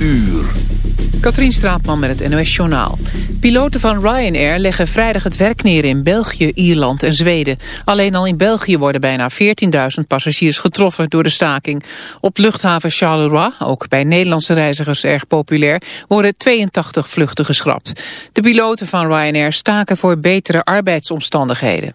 uur. Katrien Straatman met het NOS-journaal. Piloten van Ryanair leggen vrijdag het werk neer in België, Ierland en Zweden. Alleen al in België worden bijna 14.000 passagiers getroffen door de staking. Op luchthaven Charleroi, ook bij Nederlandse reizigers erg populair, worden 82 vluchten geschrapt. De piloten van Ryanair staken voor betere arbeidsomstandigheden.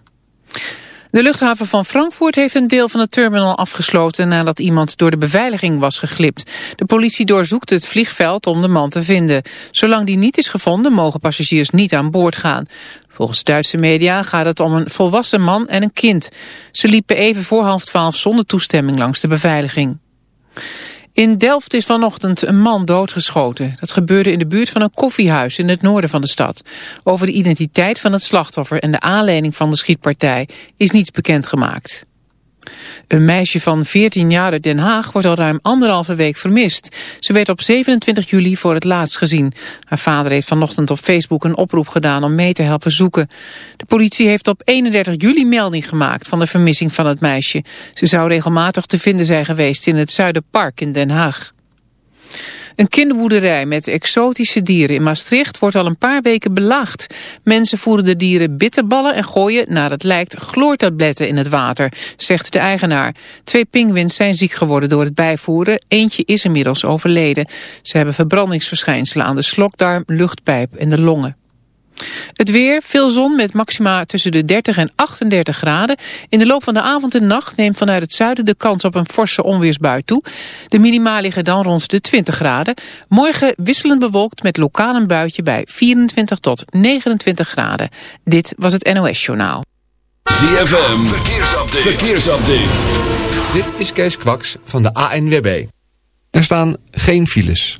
De luchthaven van Frankfurt heeft een deel van het terminal afgesloten nadat iemand door de beveiliging was geglipt. De politie doorzoekt het vliegveld om de man te vinden. Zolang die niet is gevonden mogen passagiers niet aan boord gaan. Volgens Duitse media gaat het om een volwassen man en een kind. Ze liepen even voor half twaalf zonder toestemming langs de beveiliging. In Delft is vanochtend een man doodgeschoten. Dat gebeurde in de buurt van een koffiehuis in het noorden van de stad. Over de identiteit van het slachtoffer en de aanleiding van de schietpartij is niets bekendgemaakt. Een meisje van 14 jaar uit Den Haag wordt al ruim anderhalve week vermist. Ze werd op 27 juli voor het laatst gezien. Haar vader heeft vanochtend op Facebook een oproep gedaan om mee te helpen zoeken. De politie heeft op 31 juli melding gemaakt van de vermissing van het meisje. Ze zou regelmatig te vinden zijn geweest in het Zuiderpark in Den Haag. Een kinderboerderij met exotische dieren in Maastricht wordt al een paar weken belaagd. Mensen voeren de dieren bitterballen en gooien, naar het lijkt, chloortabletten in het water, zegt de eigenaar. Twee pinguïns zijn ziek geworden door het bijvoeren. Eentje is inmiddels overleden. Ze hebben verbrandingsverschijnselen aan de slokdarm, luchtpijp en de longen. Het weer, veel zon met maxima tussen de 30 en 38 graden. In de loop van de avond en nacht neemt vanuit het zuiden de kans op een forse onweersbui toe. De minima liggen dan rond de 20 graden. Morgen wisselend bewolkt met lokaal een buitje bij 24 tot 29 graden. Dit was het NOS Journaal. ZFM, verkeersupdate. verkeersupdate. Dit is Kees Kwaks van de ANWB. Er staan geen files.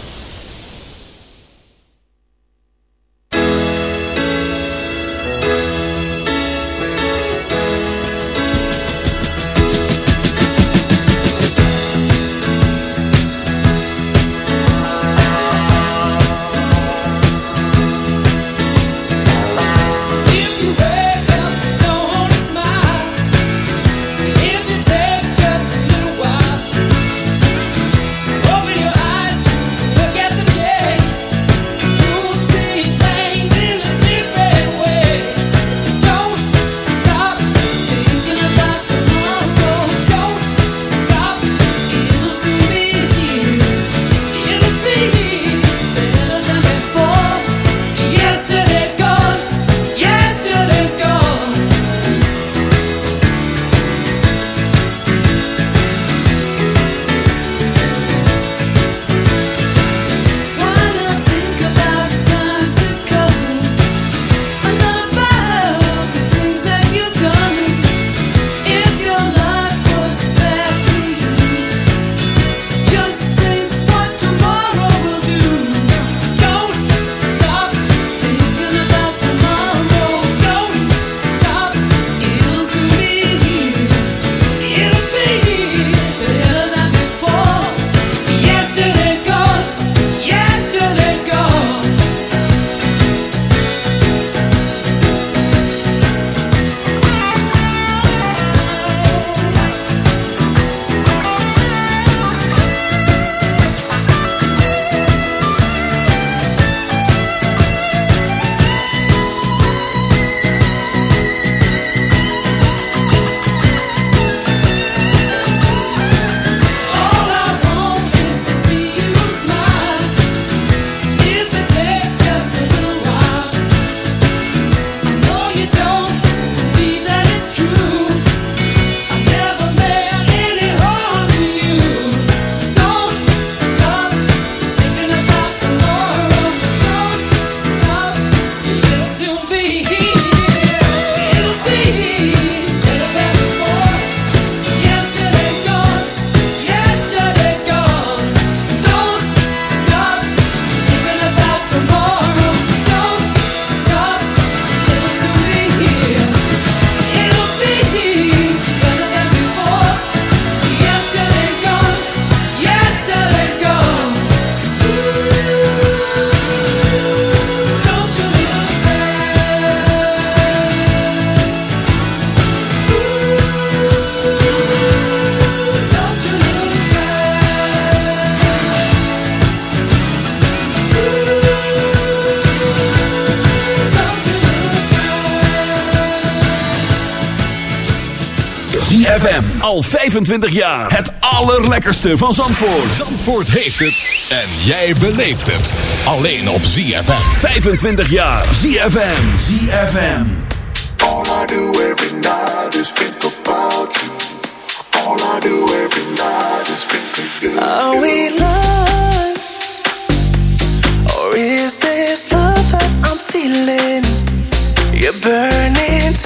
Al 25 jaar. Het allerlekkerste van Zandvoort. Zandvoort heeft het en jij beleeft het. Alleen op ZFM. 25 jaar. ZFM. ZFM. All I do every night is think about you. All I do every night is think of you. Are we lost? Or is this love that I'm feeling? Your burning is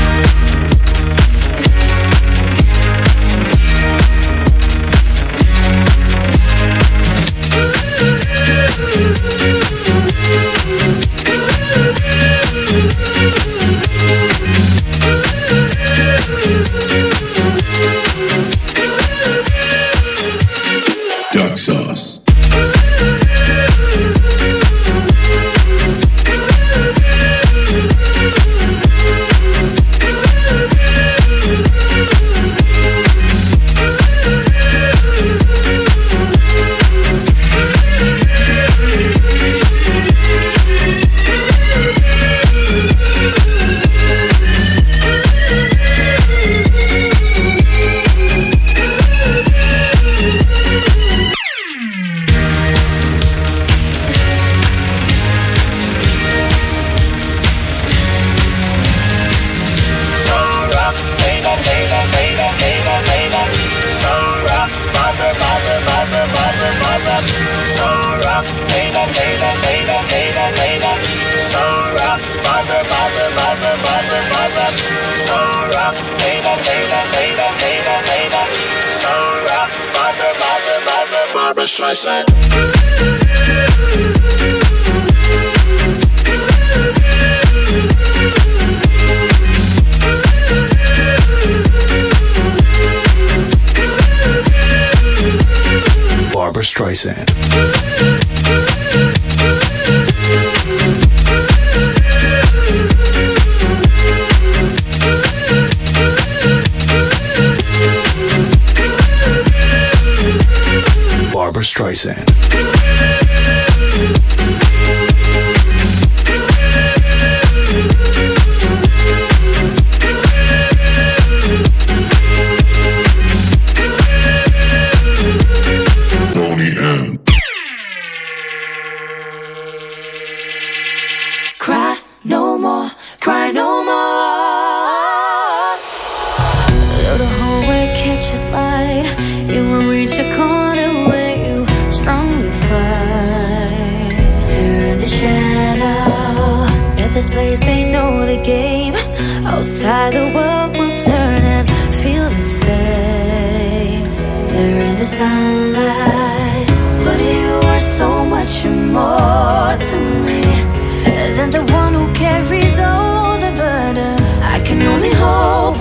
Flashlight. sand.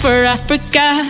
for Africa.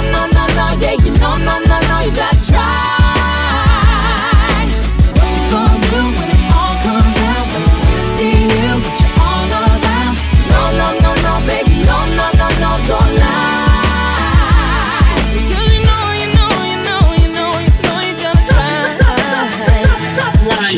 no, no, no, yeah, you know, no, no, no, you gotta try.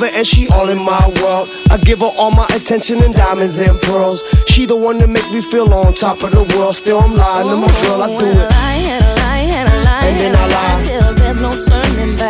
love her and she all in my world. I give her all my attention and diamonds and pearls. She the one that make me feel on top of the world. Still I'm lying to my girl, I do it. And then I lie till there's no turning back.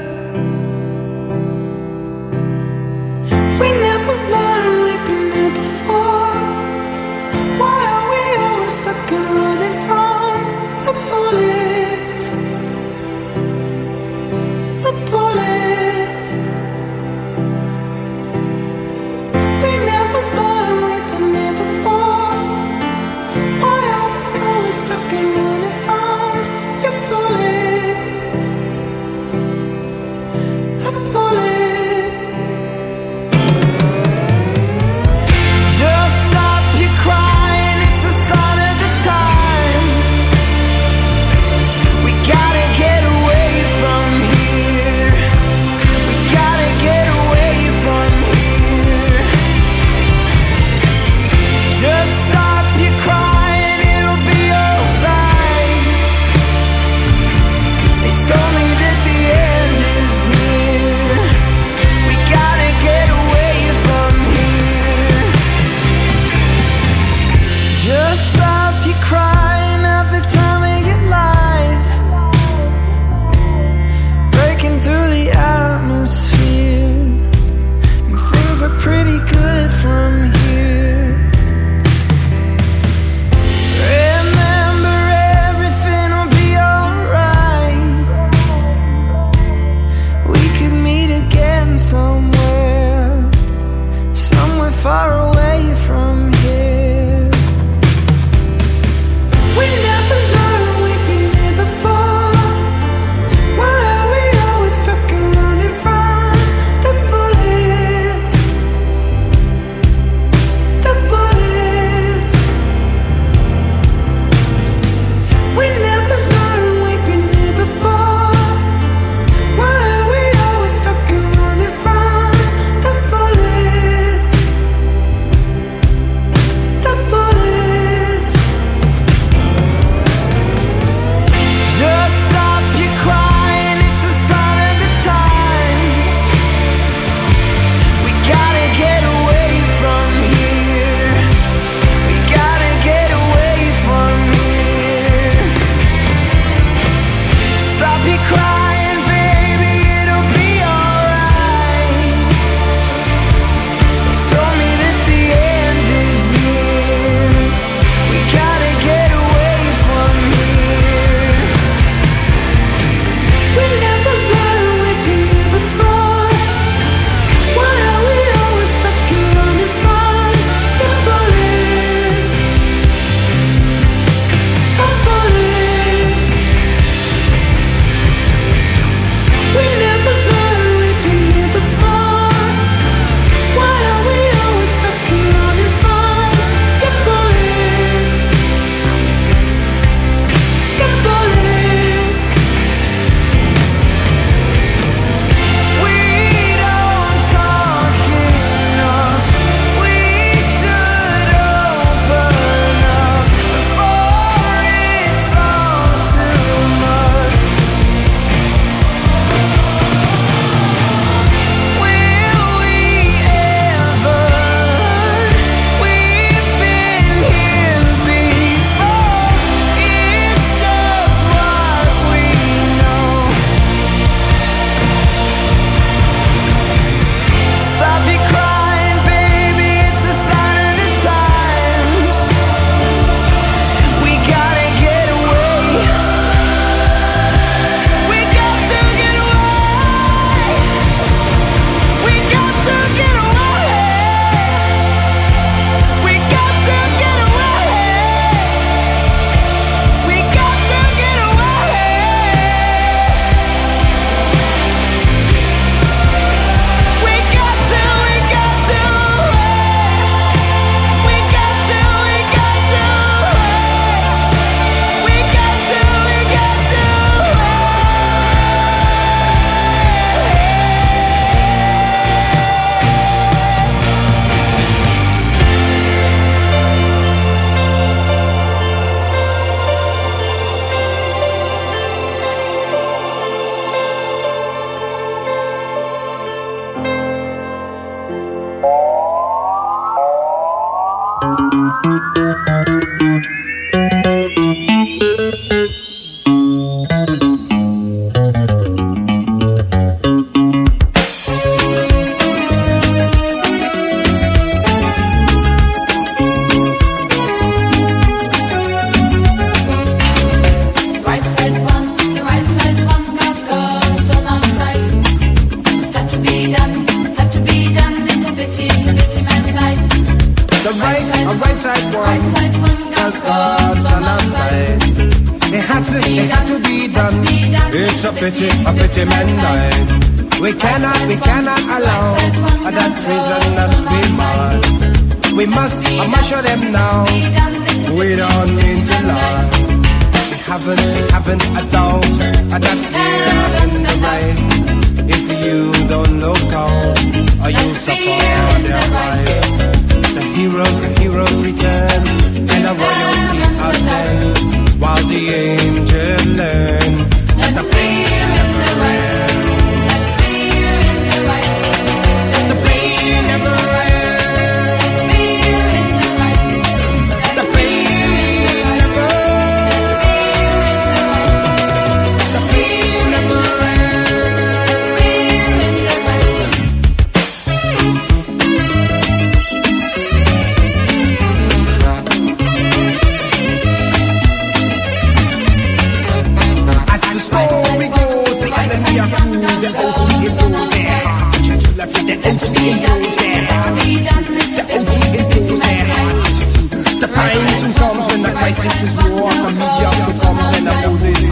This is war. the media also comes and abuses.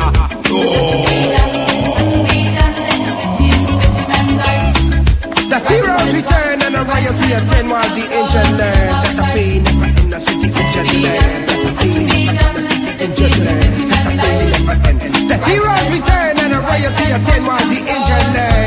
No. The heroes return and the riots attend while the ancient land. That's the pain never the city. That's pain city in That's the pain. The heroes return and the royalty attend while the ancient land.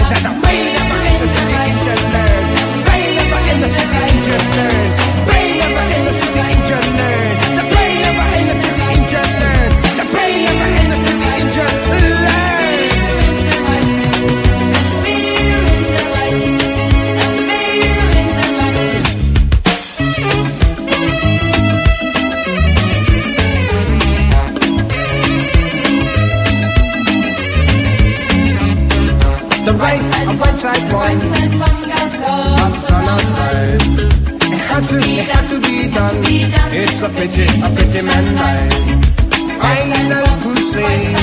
pretty, a pretty man life. Final crusade,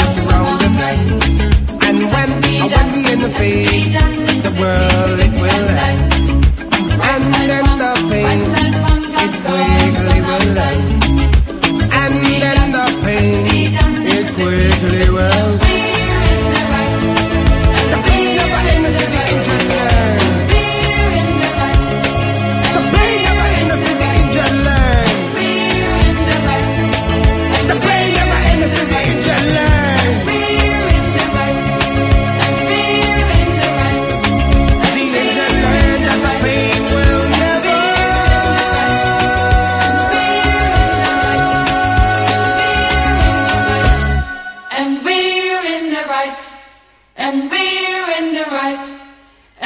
just around the bend. And when, when we in the fade, the world it will end.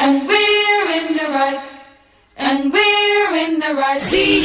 and we're in the right, and we're in the right. See,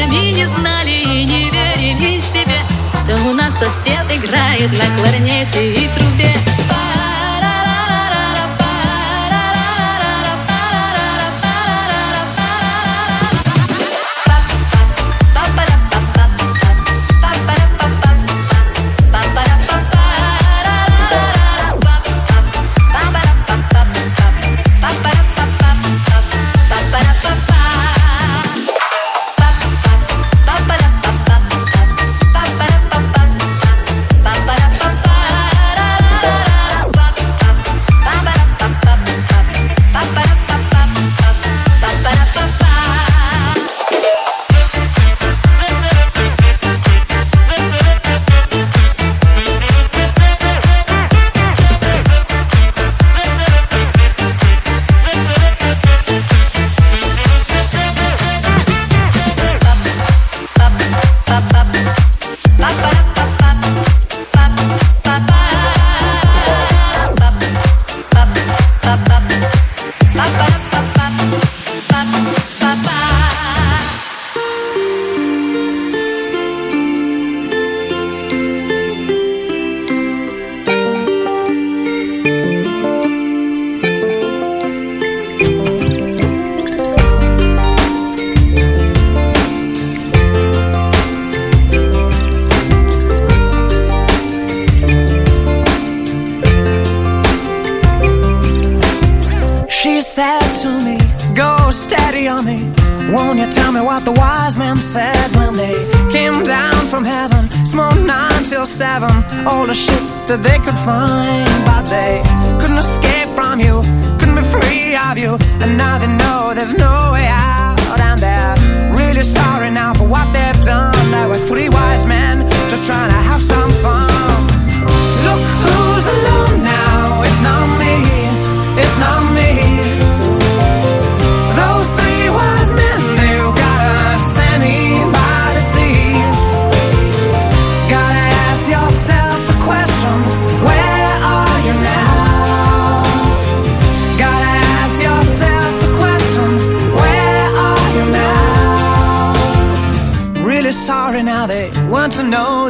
друзьями не знали и не верили себе, что у нас сосед играет на кларнете и трубе.